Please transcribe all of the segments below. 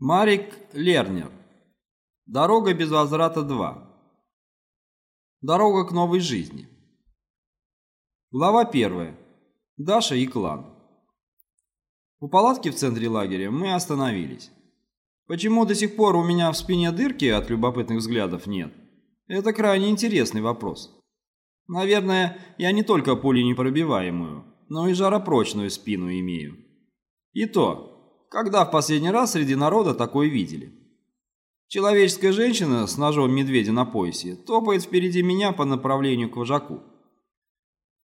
Марик Лернер. Дорога без возврата 2. Дорога к новой жизни. Глава 1. Даша и клан. У палатки в центре лагеря мы остановились. Почему до сих пор у меня в спине дырки от любопытных взглядов нет? Это крайне интересный вопрос. Наверное, я не только пуленепробиваемую, но и жаропрочную спину имею. И то, когда в последний раз среди народа такое видели? Человеческая женщина с ножом медведя на поясе топает впереди меня по направлению к вожаку.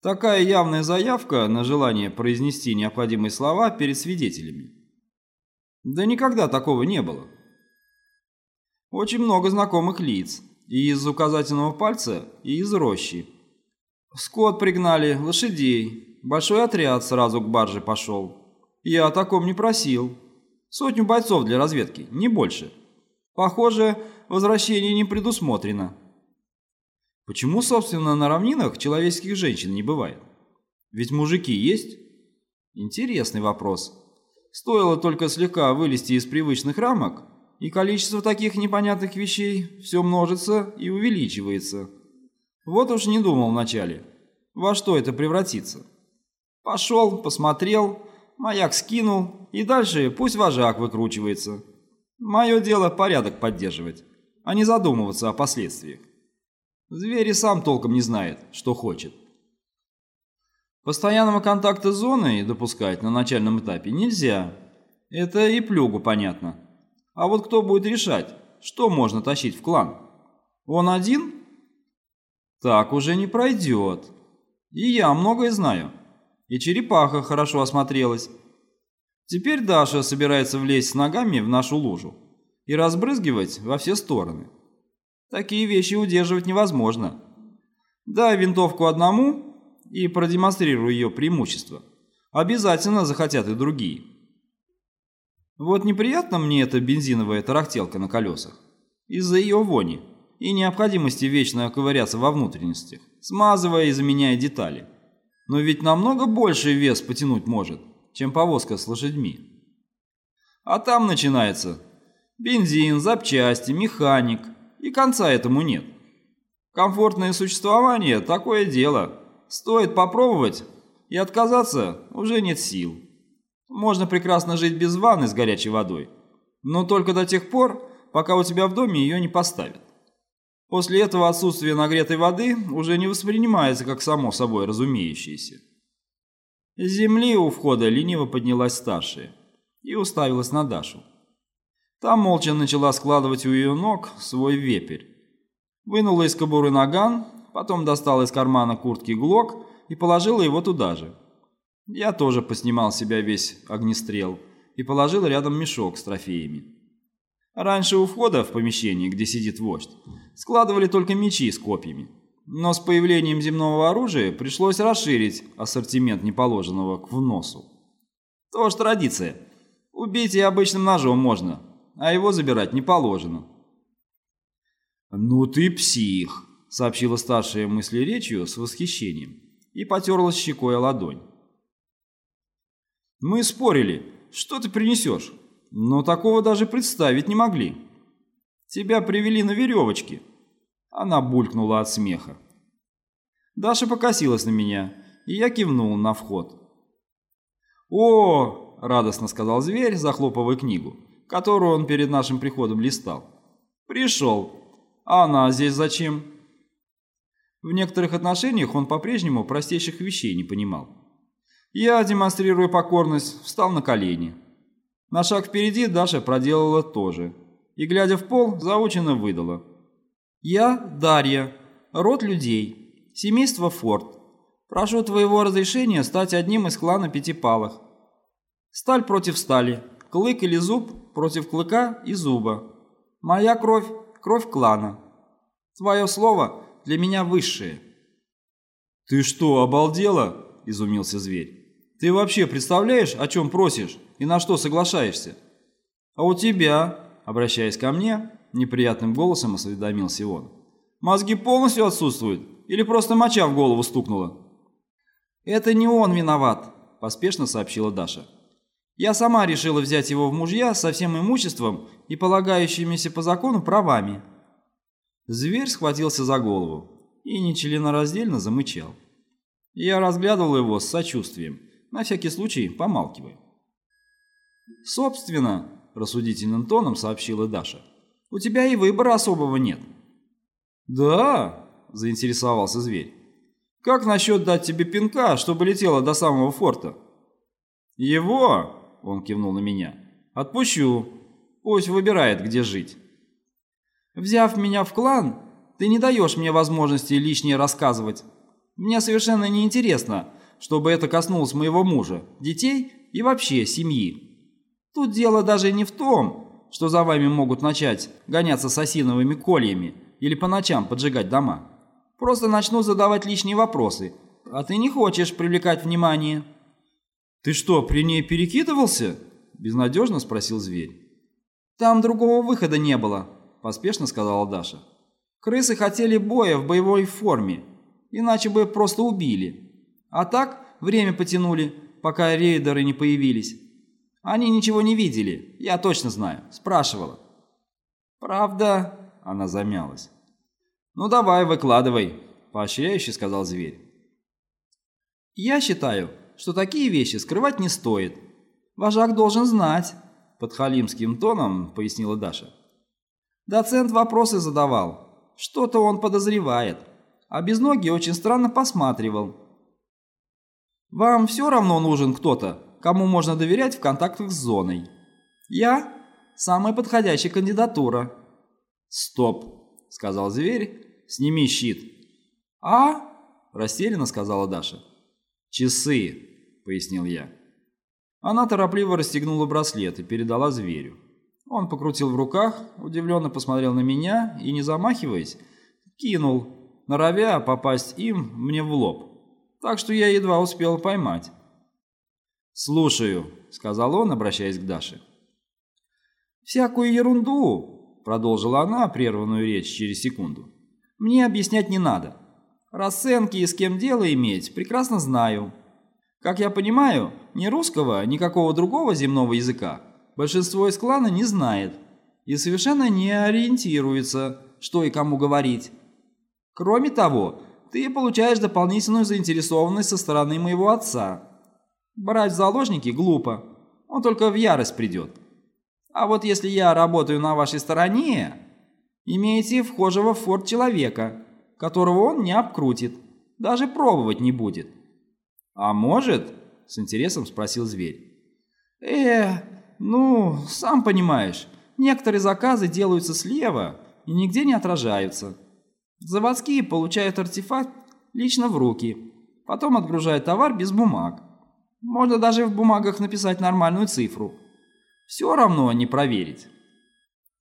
Такая явная заявка на желание произнести необходимые слова перед свидетелями. Да никогда такого не было. Очень много знакомых лиц, и из указательного пальца, и из рощи. Скот пригнали, лошадей, большой отряд сразу к барже пошел. Я о таком не просил. Сотню бойцов для разведки, не больше. Похоже, возвращение не предусмотрено. Почему, собственно, на равнинах человеческих женщин не бывает? Ведь мужики есть? Интересный вопрос. Стоило только слегка вылезти из привычных рамок, и количество таких непонятных вещей все множится и увеличивается. Вот уж не думал вначале, во что это превратится. Пошел, посмотрел, Маяк скинул, и дальше пусть вожак выкручивается. Мое дело порядок поддерживать, а не задумываться о последствиях. Зверь и сам толком не знает, что хочет. Постоянного контакта с зоной допускать на начальном этапе нельзя. Это и плюгу понятно. А вот кто будет решать, что можно тащить в клан? Он один? Так уже не пройдет. И я многое знаю. И черепаха хорошо осмотрелась. Теперь Даша собирается влезть с ногами в нашу лужу и разбрызгивать во все стороны. Такие вещи удерживать невозможно. Дай винтовку одному и продемонстрируй ее преимущество. Обязательно захотят и другие. Вот неприятно мне эта бензиновая тарахтелка на колесах. Из-за ее вони и необходимости вечно ковыряться во внутренностях, смазывая и заменяя детали но ведь намного больше вес потянуть может, чем повозка с лошадьми. А там начинается бензин, запчасти, механик, и конца этому нет. Комфортное существование – такое дело. Стоит попробовать, и отказаться уже нет сил. Можно прекрасно жить без ванны с горячей водой, но только до тех пор, пока у тебя в доме ее не поставят. После этого отсутствие нагретой воды уже не воспринимается как само собой разумеющееся. С земли у входа лениво поднялась старшая и уставилась на Дашу. Та молча начала складывать у ее ног свой вепрь. Вынула из кобуры наган, потом достала из кармана куртки глок и положила его туда же. Я тоже поснимал себя весь огнестрел и положил рядом мешок с трофеями. Раньше у входа в помещение, где сидит вождь, складывали только мечи с копьями. Но с появлением земного оружия пришлось расширить ассортимент неположенного к вносу. Тоже традиция. Убить и обычным ножом можно, а его забирать не положено. «Ну ты псих», — сообщила старшая мысли речью с восхищением и потерлась щекой ладонь. «Мы спорили, что ты принесешь, но такого даже представить не могли. Тебя привели на веревочке, она булькнула от смеха. Даша покосилась на меня, и я кивнул на вход. «О!» – радостно сказал зверь, захлопывая книгу, которую он перед нашим приходом листал. «Пришел. А она здесь зачем?» В некоторых отношениях он по-прежнему простейших вещей не понимал. Я, демонстрируя покорность, встал на колени. На шаг впереди Даша проделала то же. И, глядя в пол, заученно выдала – «Я Дарья, род людей, семейство Форд. Прошу твоего разрешения стать одним из клана Пятипалых. Сталь против стали, клык или зуб против клыка и зуба. Моя кровь – кровь клана. Твое слово для меня высшее». «Ты что, обалдела?» – изумился зверь. «Ты вообще представляешь, о чем просишь и на что соглашаешься?» «А у тебя, обращаясь ко мне, неприятным голосом осведомился он. «Мозги полностью отсутствуют? Или просто моча в голову стукнула?» «Это не он виноват», – поспешно сообщила Даша. Я сама решила взять его в мужья со всем имуществом и полагающимися по закону правами. Зверь схватился за голову и нечленораздельно замычал. Я разглядывал его с сочувствием, на всякий случай помалкивая. «Собственно», – рассудительным тоном сообщила Даша, – «у тебя и выбора особого нет». «Да?» – заинтересовался зверь. «Как насчет дать тебе пинка, чтобы летело до самого форта?» «Его?» – он кивнул на меня. «Отпущу. Пусть выбирает, где жить». «Взяв меня в клан, ты не даешь мне возможности лишнее рассказывать. Мне совершенно неинтересно, чтобы это коснулось моего мужа, детей и вообще семьи. Тут дело даже не в том, что за вами могут начать гоняться с осиновыми кольями или по ночам поджигать дома. Просто начнут задавать лишние вопросы, а ты не хочешь привлекать внимание». «Ты что, при ней перекидывался?» – безнадежно спросил зверь. «Там другого выхода не было», – поспешно сказала Даша. «Крысы хотели боя в боевой форме, иначе бы просто убили. А так время потянули, пока рейдеры не появились. Они ничего не видели, я точно знаю, спрашивала». «Правда?» – она замялась. «Ну давай, выкладывай», – поощряюще сказал зверь. «Я считаю, что такие вещи скрывать не стоит. Вожак должен знать», – под халимским тоном пояснила Даша. Доцент вопросы задавал. Что-то он подозревает. А без ноги очень странно посматривал. «Вам все равно нужен кто-то, кому можно доверять в контактах с зоной. Я – самая подходящая кандидатура». «Стоп», – сказал зверь, – «сними щит». «А?» – растерянно сказала Даша. «Часы», — пояснил я. Она торопливо расстегнула браслет и передала зверю. Он покрутил в руках, удивленно посмотрел на меня и, не замахиваясь, кинул, норовя попасть им мне в лоб. Так что я едва успел поймать. «Слушаю», — сказал он, обращаясь к Даше. «Всякую ерунду», — продолжила она прерванную речь через секунду. «Мне объяснять не надо. Расценки и с кем дело иметь прекрасно знаю. Как я понимаю, ни русского, ни какого другого земного языка большинство из клана не знает и совершенно не ориентируется, что и кому говорить. Кроме того, ты получаешь дополнительную заинтересованность со стороны моего отца. Брать в заложники глупо, он только в ярость придет. А вот если я работаю на вашей стороне, имеете вхожего в форт человека – которого он не обкрутит, даже пробовать не будет. «А может?» – с интересом спросил зверь. «Э, ну, сам понимаешь, некоторые заказы делаются слева и нигде не отражаются. Заводские получают артефакт лично в руки, потом отгружают товар без бумаг. Можно даже в бумагах написать нормальную цифру. Все равно не проверить.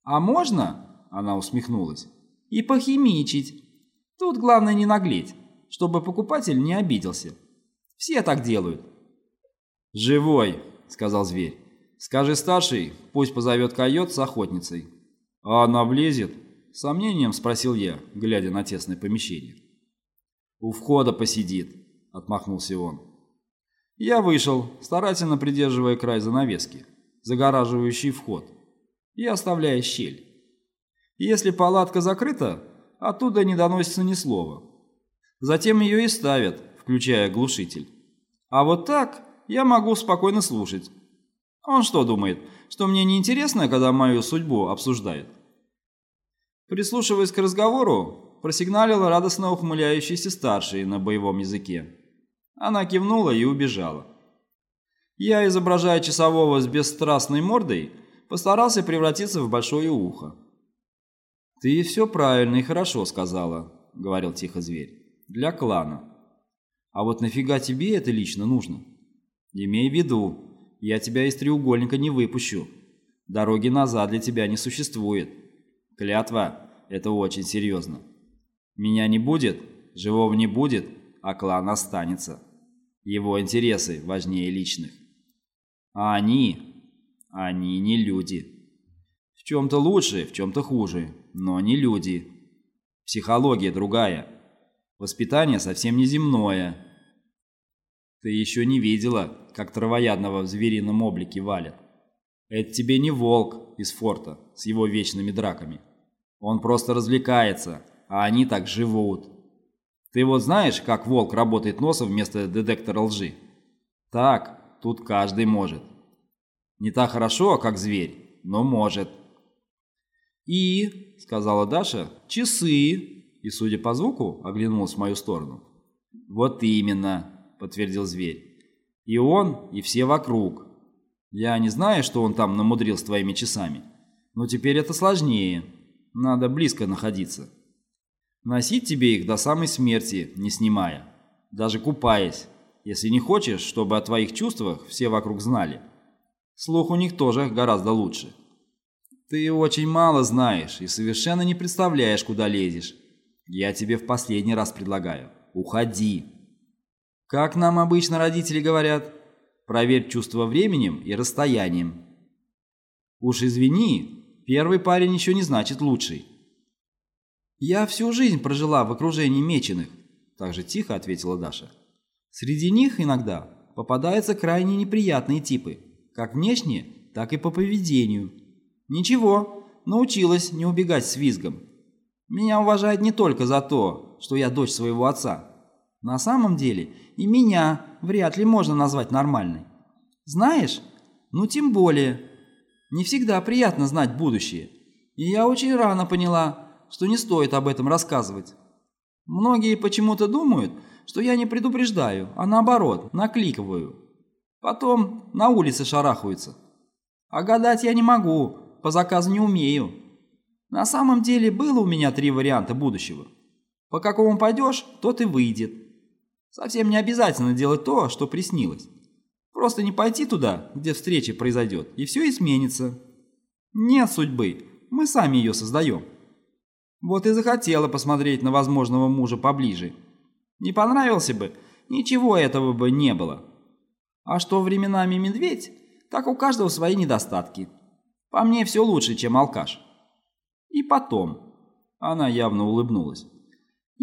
А можно, она усмехнулась, и похимичить. Тут главное не наглеть, чтобы покупатель не обиделся. Все так делают. «Живой», — сказал зверь. «Скажи старший, пусть позовет койот с охотницей». «А она влезет?» — сомнением спросил я, глядя на тесное помещение. «У входа посидит», — отмахнулся он. Я вышел, старательно придерживая край занавески, загораживающий вход, и оставляя щель. Если палатка закрыта, оттуда не доносится ни слова. Затем ее и ставят, включая глушитель. А вот так я могу спокойно слушать. Он что думает, что мне неинтересно, когда мою судьбу обсуждают? Прислушиваясь к разговору, просигналила радостно ухмыляющийся старший на боевом языке. Она кивнула и убежала. Я, изображая часового с бесстрастной мордой, постарался превратиться в большое ухо. «Ты все правильно и хорошо сказала», — говорил тихо зверь. «Для клана. А вот нафига тебе это лично нужно? Имей в виду, я тебя из треугольника не выпущу. Дороги назад для тебя не существует. Клятва — это очень серьезно. Меня не будет, живого не будет, а клан останется. Его интересы важнее личных. А они, они не люди». В чем-то лучше, в чем-то хуже, но не люди. Психология другая. Воспитание совсем не земное. Ты еще не видела, как травоядного в зверином облике валят. Это тебе не волк из форта с его вечными драками. Он просто развлекается, а они так живут. Ты вот знаешь, как волк работает носом вместо детектора лжи? Так, тут каждый может. Не так хорошо, как зверь, но может. «И», — сказала Даша, — «часы». И, судя по звуку, оглянулась в мою сторону. «Вот именно», — подтвердил зверь. «И он, и все вокруг. Я не знаю, что он там намудрил с твоими часами, но теперь это сложнее. Надо близко находиться. Носить тебе их до самой смерти, не снимая, даже купаясь, если не хочешь, чтобы о твоих чувствах все вокруг знали. Слух у них тоже гораздо лучше. Ты очень мало знаешь и совершенно не представляешь, куда лезешь. Я тебе в последний раз предлагаю. Уходи. Как нам обычно родители говорят, проверь чувство временем и расстоянием. Уж извини, первый парень еще не значит лучший. «Я всю жизнь прожила в окружении меченых», – так же тихо ответила Даша. «Среди них иногда попадаются крайне неприятные типы, как внешне, так и по поведению. Ничего, научилась не убегать с визгом. Меня уважают не только за то, что я дочь своего отца. На самом деле и меня вряд ли можно назвать нормальной. Знаешь, ну тем более. Не всегда приятно знать будущее. И я очень рано поняла, что не стоит об этом рассказывать. Многие почему-то думают, что я не предупреждаю, а наоборот, накликиваю. Потом на улице шарахаются. А гадать я не могу, по заказу не умею. На самом деле было у меня три варианта будущего. По какому пойдешь, тот и выйдет. Совсем не обязательно делать то, что приснилось. Просто не пойти туда, где встреча произойдет, и все изменится. Нет судьбы, мы сами ее создаем. Вот и захотела посмотреть на возможного мужа поближе. Не понравился бы, ничего этого бы не было. А что временами медведь, так у каждого свои недостатки. По мне все лучше, чем алкаш. И потом, она явно улыбнулась,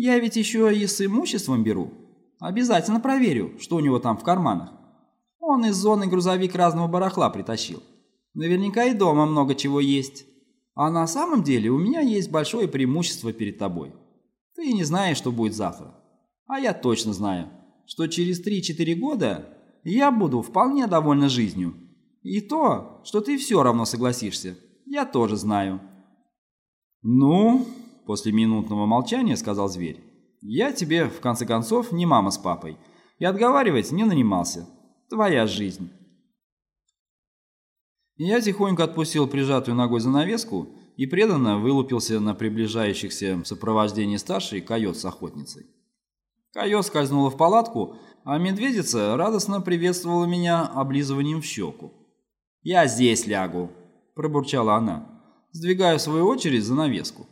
я ведь еще и с имуществом беру. Обязательно проверю, что у него там в карманах. Он из зоны грузовик разного барахла притащил. Наверняка и дома много чего есть. А на самом деле у меня есть большое преимущество перед тобой. Ты не знаешь, что будет завтра. А я точно знаю, что через 3-4 года я буду вполне довольна жизнью. И то, что ты все равно согласишься, я тоже знаю. «Ну?» – после минутного молчания сказал зверь. «Я тебе, в конце концов, не мама с папой. И отговаривать не нанимался. Твоя жизнь». Я тихонько отпустил прижатую ногой занавеску и преданно вылупился на приближающихся в сопровождении старшей койот с охотницей. Койот скользнула в палатку, а медведица радостно приветствовала меня облизыванием в щеку. «Я здесь лягу», – пробурчала она, сдвигая в свою очередь занавеску.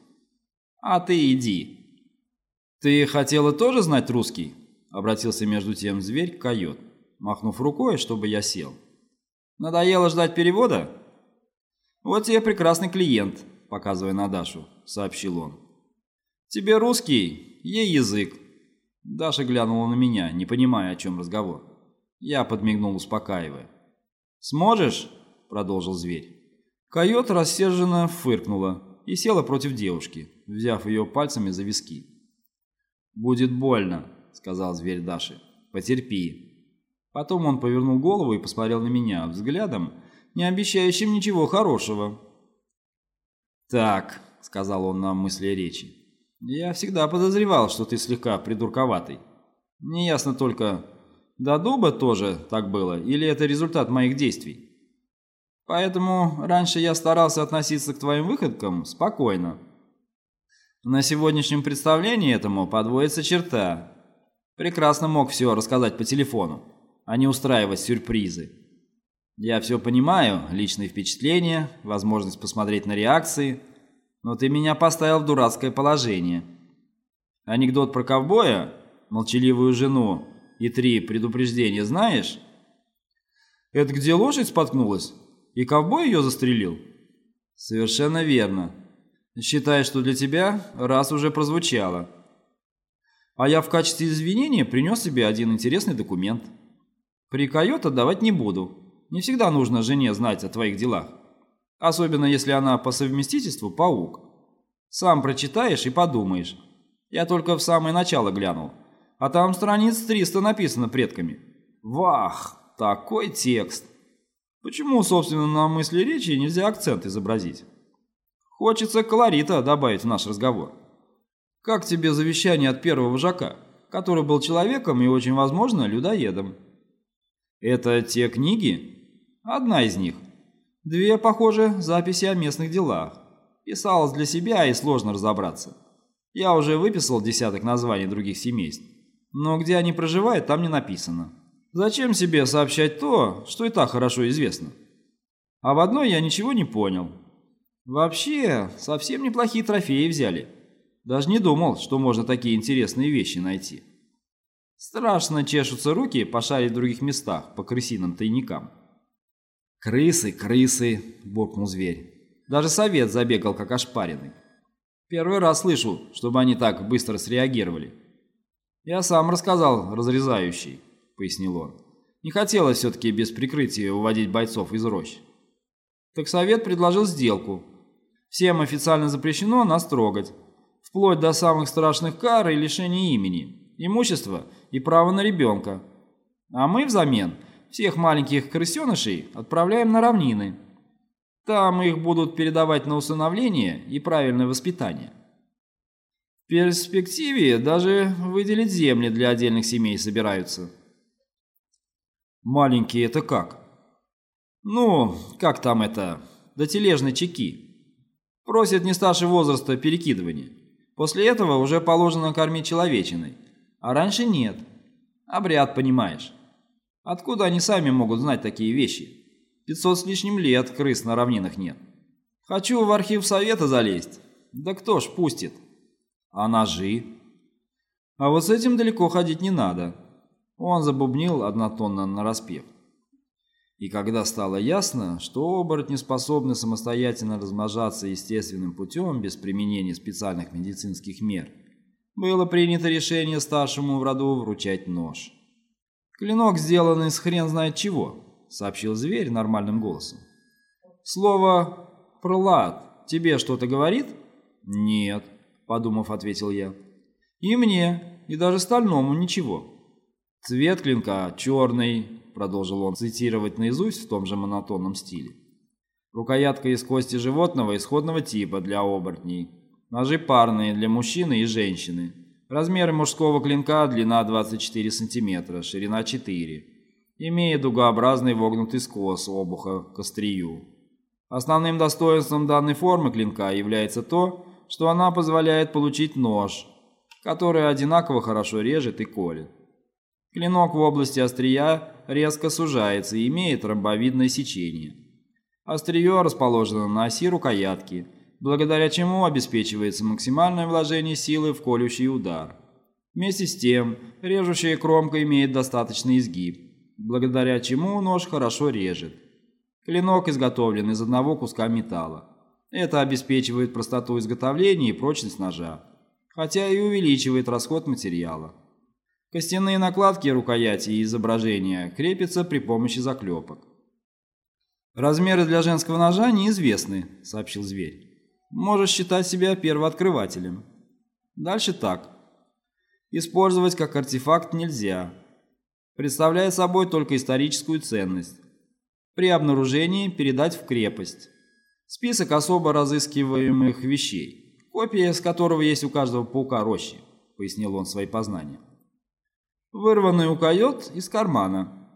«А ты иди». «Ты хотела тоже знать русский?» – обратился между тем зверь к койот, махнув рукой, чтобы я сел. Надоело ждать перевода? Вот тебе прекрасный клиент, показывая на Дашу, сообщил он. Тебе русский, ей язык. Даша глянула на меня, не понимая, о чем разговор. Я подмигнул, успокаивая. «Сможешь?» – продолжил зверь. Койот рассерженно фыркнула и села против девушки, взяв ее пальцами за виски. «Будет больно», – сказал зверь Даше. «Потерпи». Потом он повернул голову и посмотрел на меня взглядом, не обещающим ничего хорошего. «Так», — сказал он на мысли речи, — «я всегда подозревал, что ты слегка придурковатый. Неясно только, до дуба тоже так было, или это результат моих действий. Поэтому раньше я старался относиться к твоим выходкам спокойно. На сегодняшнем представлении этому подводится черта. Прекрасно мог все рассказать по телефону а не устраивать сюрпризы. Я все понимаю, личные впечатления, возможность посмотреть на реакции, но ты меня поставил в дурацкое положение. Анекдот про ковбоя, молчаливую жену и три предупреждения знаешь? Это где лошадь споткнулась, и ковбой ее застрелил? Совершенно верно. Считай, что для тебя раз уже прозвучало. А я в качестве извинения принес тебе один интересный документ – Прикает отдавать не буду. Не всегда нужно жене знать о твоих делах. Особенно если она по совместительству паук. Сам прочитаешь и подумаешь. Я только в самое начало глянул. А там страниц 300 написано предками. Вах, такой текст. Почему, собственно, на мысли речи нельзя акцент изобразить? Хочется колорита добавить в наш разговор. Как тебе завещание от первого вожака, который был человеком и, очень возможно, людоедом? Это те книги? Одна из них. Две, похоже, записи о местных делах. Писалось для себя и сложно разобраться. Я уже выписал десяток названий других семейств, но где они проживают, там не написано. Зачем себе сообщать то, что и так хорошо известно? А в одной я ничего не понял. Вообще, совсем неплохие трофеи взяли. Даже не думал, что можно такие интересные вещи найти. Страшно чешутся руки пошарить в других местах по крысиным тайникам. «Крысы, крысы!» – буркнул зверь. Даже совет забегал, как ошпаренный. Первый раз слышу, чтобы они так быстро среагировали. «Я сам рассказал, разрезающий», — пояснил он. «Не хотелось все-таки без прикрытия уводить бойцов из рощ». Так совет предложил сделку. Всем официально запрещено нас трогать, вплоть до самых страшных кар и лишения имени, имущества и права на ребенка. А мы взамен всех маленьких крысенышей отправляем на равнины. Там их будут передавать на усыновление и правильное воспитание. В перспективе даже выделить земли для отдельных семей собираются. Маленькие это как? Ну, как там это, до тележной чеки. Просят не старше возраста перекидывания. После этого уже положено кормить человечиной, а раньше нет. Обряд, понимаешь. Откуда они сами могут знать такие вещи? Пятьсот с лишним лет крыс на равнинах нет. Хочу в архив совета залезть. Да кто ж пустит? А ножи? А вот с этим далеко ходить не надо. Он забубнил однотонно нараспев. И когда стало ясно, что оборотни способны самостоятельно размножаться естественным путем без применения специальных медицинских мер, было принято решение старшему в роду вручать нож. «Клинок сделан из хрен знает чего», — сообщил зверь нормальным голосом. «Слово «пролад» тебе что-то говорит?» «Нет», — подумав, ответил я. «И мне, и даже стальному ничего». «Цвет клинка черный», — продолжил он цитировать наизусть в том же монотонном стиле. «Рукоятка из кости животного исходного типа для оборотней. Ножи парные для мужчины и женщины. Размеры мужского клинка длина 24 см, ширина 4 имея дугообразный вогнутый скос обуха к острию. Основным достоинством данной формы клинка является то, что она позволяет получить нож, который одинаково хорошо режет и колет. Клинок в области острия резко сужается и имеет ромбовидное сечение. Острие расположено на оси рукоятки – благодаря чему обеспечивается максимальное вложение силы в колющий удар. Вместе с тем, режущая кромка имеет достаточный изгиб, благодаря чему нож хорошо режет. Клинок изготовлен из одного куска металла. Это обеспечивает простоту изготовления и прочность ножа, хотя и увеличивает расход материала. Костяные накладки рукояти и изображения крепятся при помощи заклепок. «Размеры для женского ножа неизвестны», — сообщил зверь. Можешь считать себя первооткрывателем. Дальше так. Использовать как артефакт нельзя. Представляет собой только историческую ценность. При обнаружении передать в крепость. Список особо разыскиваемых вещей, копия с которого есть у каждого паука рощи, пояснил он свои познания. Вырванный у койот из кармана.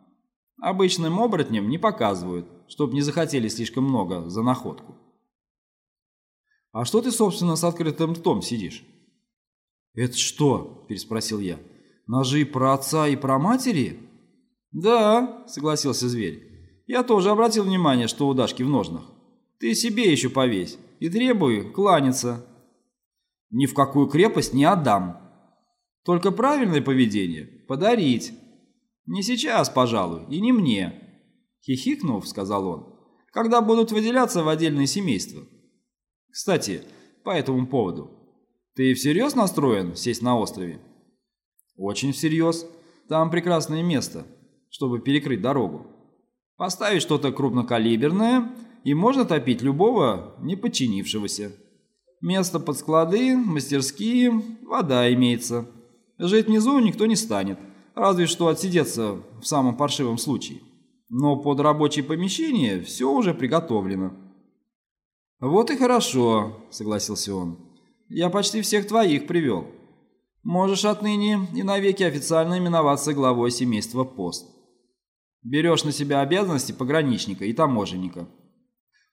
Обычным оборотням не показывают, чтоб не захотели слишком много за находку. «А что ты, собственно, с открытым ртом сидишь?» «Это что?» – переспросил я. «Ножи про отца и про матери?» «Да», – согласился зверь. «Я тоже обратил внимание, что у Дашки в ножнах. Ты себе еще повесь и требуй кланяться». «Ни в какую крепость не отдам. Только правильное поведение – подарить. Не сейчас, пожалуй, и не мне». Хихикнув, сказал он, – «когда будут выделяться в отдельные семейства». Кстати, по этому поводу. Ты всерьез настроен сесть на острове? Очень всерьез. Там прекрасное место. чтобы перекрыть дорогу. Поставить что-то крупнокалиберное, и можно топить любого неподчинившегося. Место под склады, мастерские, вода имеется. Жить внизу никто не станет, разве что отсидеться в самом паршивом случае. Но под рабочее помещение все уже приготовлено. «Вот и хорошо», — согласился он. «Я почти всех твоих привел. Можешь отныне и навеки официально именоваться главой семейства Пост. Берешь на себя обязанности пограничника и таможенника.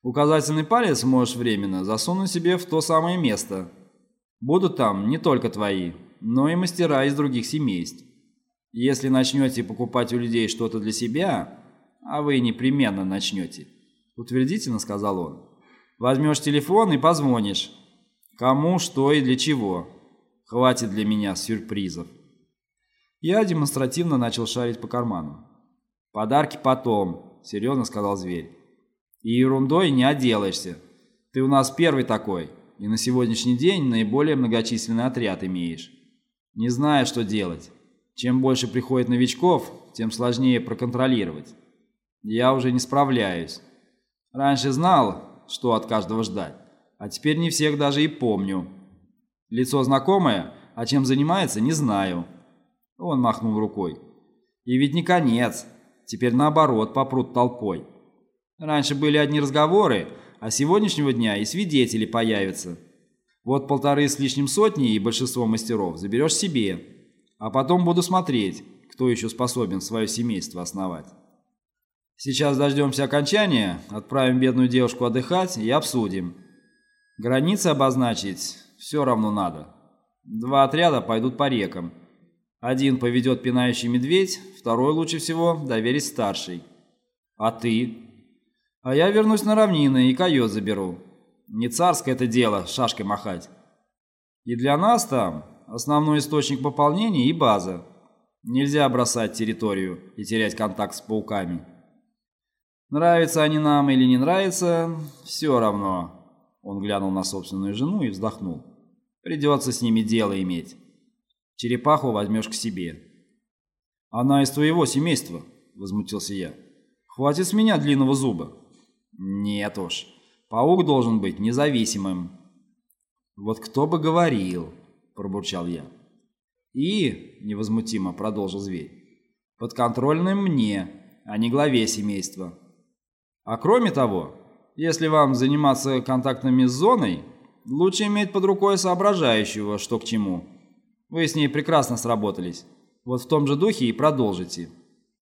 Указательный палец можешь временно засунуть себе в то самое место. Будут там не только твои, но и мастера из других семейств. Если начнете покупать у людей что-то для себя, а вы непременно начнете, утвердительно сказал он, Возьмешь телефон и позвонишь. Кому, что и для чего. Хватит для меня сюрпризов. Я демонстративно начал шарить по карману. «Подарки потом», — серьезно сказал зверь. «И ерундой не отделаешься. Ты у нас первый такой, и на сегодняшний день наиболее многочисленный отряд имеешь. Не знаю, что делать. Чем больше приходит новичков, тем сложнее проконтролировать. Я уже не справляюсь. Раньше знал, что от каждого ждать. А теперь не всех даже и помню. Лицо знакомое, а чем занимается, не знаю. Он махнул рукой. И ведь не конец. Теперь наоборот попрут толпой. Раньше были одни разговоры, а сегодняшнего дня и свидетели появятся. Вот полторы с лишним сотни и большинство мастеров заберешь себе. А потом буду смотреть, кто еще способен свое семейство основать. Сейчас дождемся окончания, отправим бедную девушку отдыхать и обсудим. Границы обозначить все равно надо. Два отряда пойдут по рекам. Один поведет пинающий медведь, второй лучше всего доверить старший. А ты? А я вернусь на равнины и койот заберу. Не царское это дело шашкой махать. И для нас там основной источник пополнения и база. Нельзя бросать территорию и терять контакт с пауками. Нравятся они нам или не нравятся, все равно. Он глянул на собственную жену и вздохнул. Придется с ними дело иметь. Черепаху возьмешь к себе. Она из твоего семейства, возмутился я. Хватит с меня длинного зуба. Нет уж, паук должен быть независимым. Вот кто бы говорил, пробурчал я. И, невозмутимо продолжил зверь, подконтрольным мне, а не главе семейства. А кроме того, если вам заниматься контактами с зоной, лучше иметь под рукой соображающего, что к чему. Вы с ней прекрасно сработались. Вот в том же духе и продолжите.